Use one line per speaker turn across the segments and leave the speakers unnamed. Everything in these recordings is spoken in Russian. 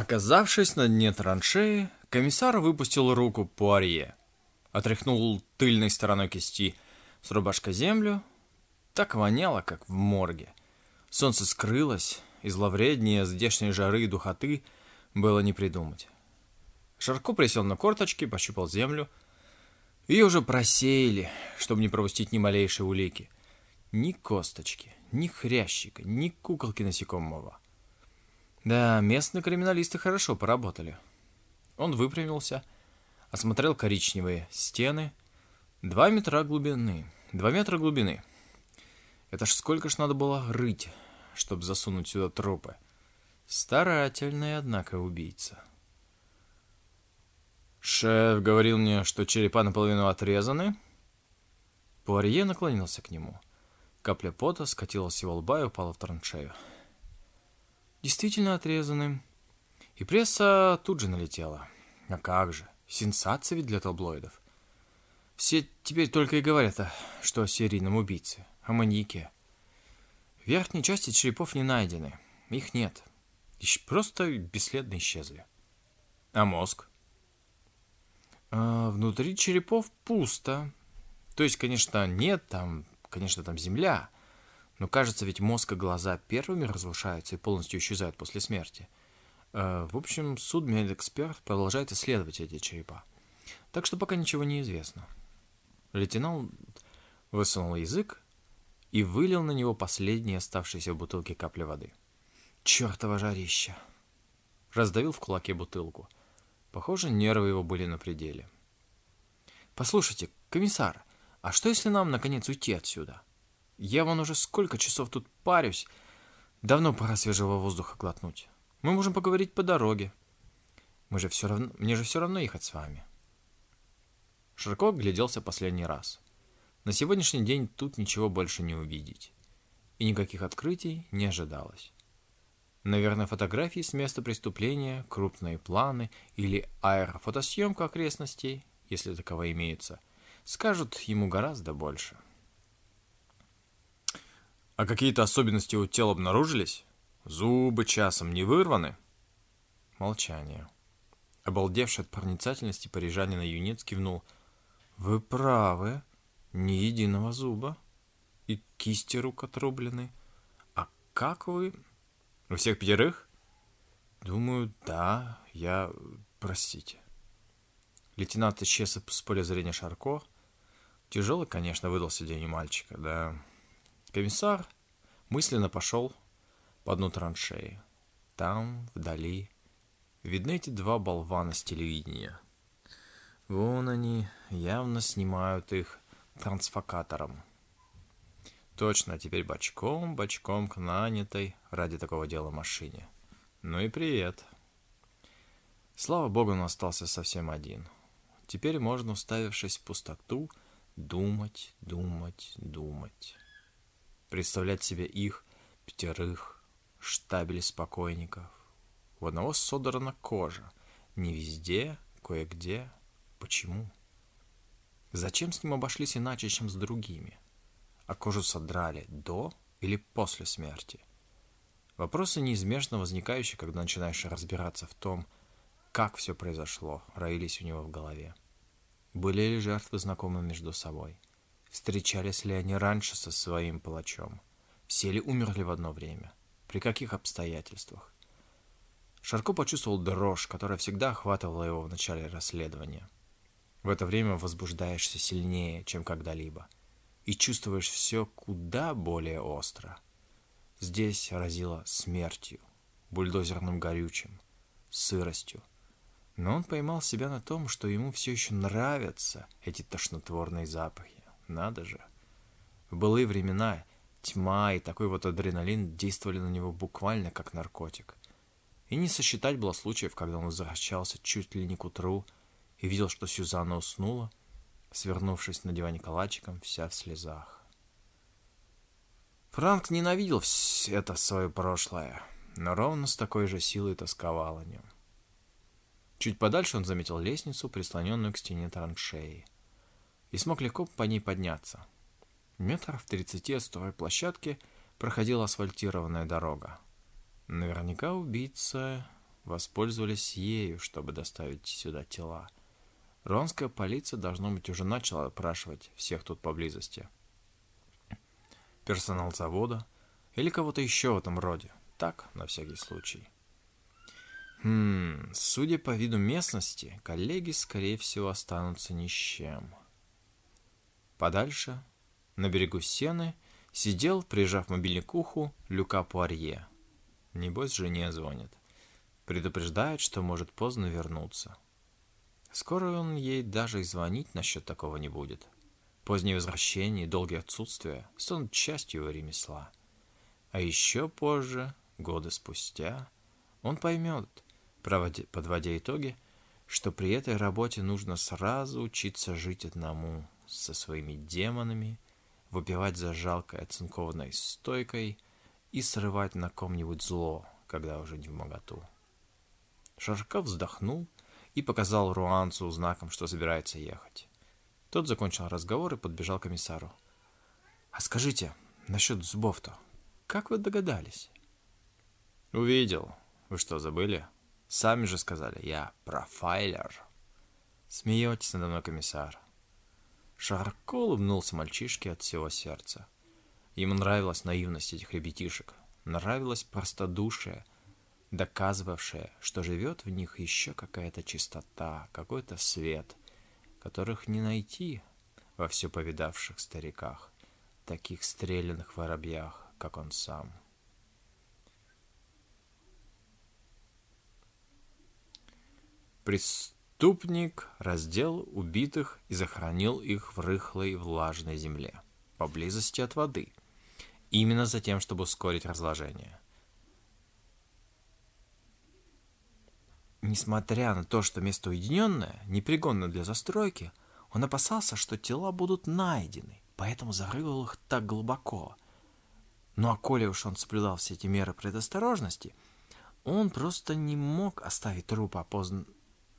Оказавшись на дне траншеи, комиссар выпустил руку Пуарье, отряхнул тыльной стороной кисти с рубашкой землю. Так воняло, как в морге. Солнце скрылось, и зловреднее здешней жары и духоты было не придумать. Шарко присел на корточки, пощупал землю. Ее уже просеяли, чтобы не пропустить ни малейшей улики. Ни косточки, ни хрящика, ни куколки насекомого. Да, местные криминалисты хорошо поработали. Он выпрямился, осмотрел коричневые стены. Два метра глубины. Два метра глубины. Это ж сколько ж надо было рыть, чтобы засунуть сюда трупы. Старательный, однако, убийца. Шеф говорил мне, что черепа наполовину отрезаны. Пуарье наклонился к нему. Капля пота скатилась его лба и упала в траншею действительно отрезаны. И пресса тут же налетела. А как же, сенсация ведь для таблоидов. Все теперь только и говорят, что о серийном убийце, о маньяке. В верхней части черепов не найдены, их нет. Просто бесследно исчезли. А мозг? А внутри черепов пусто. То есть, конечно, нет там, конечно, там земля, но кажется, ведь мозг и глаза первыми разрушаются и полностью исчезают после смерти. Э, в общем, судмедэксперт продолжает исследовать эти черепа. Так что пока ничего не известно. Лейтенант высунул язык и вылил на него последние оставшиеся в бутылке капли воды. Чёртово жарища! Раздавил в кулаке бутылку. Похоже, нервы его были на пределе. «Послушайте, комиссар, а что если нам, наконец, уйти отсюда?» Я вон уже сколько часов тут парюсь. Давно пора свежего воздуха глотнуть. Мы можем поговорить по дороге. Мы же все равно, мне же все равно ехать с вами. Широко гляделся последний раз. На сегодняшний день тут ничего больше не увидеть. И никаких открытий не ожидалось. Наверное, фотографии с места преступления, крупные планы или аэрофотосъемка окрестностей, если таково имеется, скажут ему гораздо больше. А какие-то особенности у тела обнаружились? Зубы часом не вырваны? Молчание. Обалдевший от проницательности парижанина юнец кивнул. Вы правы, ни единого зуба. И кисти рук отрублены. А как вы? У всех пятерых? Думаю, да, я... Простите. Лейтенант исчез с поля зрения Шарко. Тяжелый, конечно, выдался день у мальчика, да... Комиссар мысленно пошел по дну траншеи. Там, вдали, видны эти два болвана с телевидения. Вон они, явно снимают их трансфокатором. Точно, теперь бочком-бочком к нанятой ради такого дела машине. Ну и привет. Слава богу, он остался совсем один. Теперь можно, уставившись в пустоту, думать, думать, думать представлять себе их, пятерых, штабели спокойников. У одного содрана кожа. Не везде, кое-где. Почему? Зачем с ним обошлись иначе, чем с другими? А кожу содрали до или после смерти? Вопросы, неизбежно возникающие, когда начинаешь разбираться в том, как все произошло, роились у него в голове. Были ли жертвы знакомы между собой? Встречались ли они раньше со своим палачом? Все ли умерли в одно время? При каких обстоятельствах? Шарко почувствовал дрожь, которая всегда охватывала его в начале расследования. В это время возбуждаешься сильнее, чем когда-либо, и чувствуешь все куда более остро. Здесь разило смертью, бульдозерным горючим, сыростью. Но он поймал себя на том, что ему все еще нравятся эти тошнотворные запахи. Надо же. В былые времена тьма и такой вот адреналин действовали на него буквально как наркотик. И не сосчитать было случаев, когда он возвращался чуть ли не к утру и видел, что Сюзанна уснула, свернувшись на диване калачиком, вся в слезах. Франк ненавидел это свое прошлое, но ровно с такой же силой тосковал о нем. Чуть подальше он заметил лестницу, прислоненную к стене траншеи и смог легко по ней подняться. Метров в тридцати от строй площадки проходила асфальтированная дорога. Наверняка убийца воспользовались ею, чтобы доставить сюда тела. Ронская полиция, должно быть, уже начала опрашивать всех тут поблизости. Персонал завода или кого-то еще в этом роде. Так, на всякий случай. Хм, судя по виду местности, коллеги, скорее всего, останутся ни с чем. Подальше, на берегу сены, сидел, прижав мобильник к уху, Люка Пуарье. Небось, жене звонит. Предупреждает, что может поздно вернуться. Скоро он ей даже и звонить насчет такого не будет. Позднее возвращение и долгие отсутствия станут частью его ремесла. А еще позже, годы спустя, он поймет, подводя итоги, что при этой работе нужно сразу учиться жить одному со своими демонами, выпивать за жалкой оцинкованной стойкой и срывать на ком-нибудь зло, когда уже не в моготу. Шарков вздохнул и показал руанцу знаком, что собирается ехать. Тот закончил разговор и подбежал к комиссару. «А скажите, насчет зубов-то, как вы догадались?» «Увидел. Вы что, забыли? Сами же сказали, я профайлер». «Смеетесь надо мной, комиссар». Шарко улыбнулся мальчишке от всего сердца. Ему нравилась наивность этих ребятишек, нравилось простодушие, доказывавшее, что живет в них еще какая-то чистота, какой-то свет, которых не найти во все повидавших стариках, таких стрелянных воробьях, как он сам. Преступник раздел убитых и захоронил их в рыхлой влажной земле, поблизости от воды, именно за тем, чтобы ускорить разложение. Несмотря на то, что место уединенное, непригодно для застройки, он опасался, что тела будут найдены, поэтому зарыл их так глубоко. Ну а коли уж он соблюдал все эти меры предосторожности, он просто не мог оставить трупы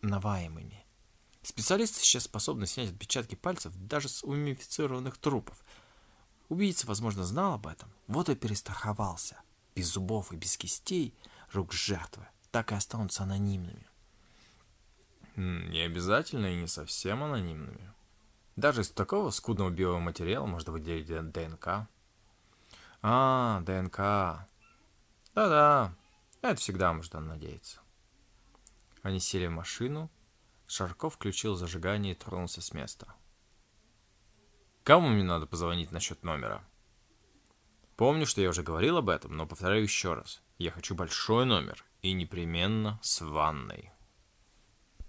опознаваемыми. Специалисты сейчас способны снять отпечатки пальцев даже с мумифицированных трупов. Убийца, возможно, знал об этом, вот и перестраховался. Без зубов и без кистей рук жертвы так и останутся анонимными. Не обязательно и не совсем анонимными. Даже из такого скудного биоматериала можно выделить ДНК. А, ДНК. Да-да, это всегда можно надеяться. Они сели в машину. Шарков включил зажигание и тронулся с места. Кому мне надо позвонить насчет номера? Помню, что я уже говорил об этом, но повторяю еще раз. Я хочу большой номер и непременно с ванной.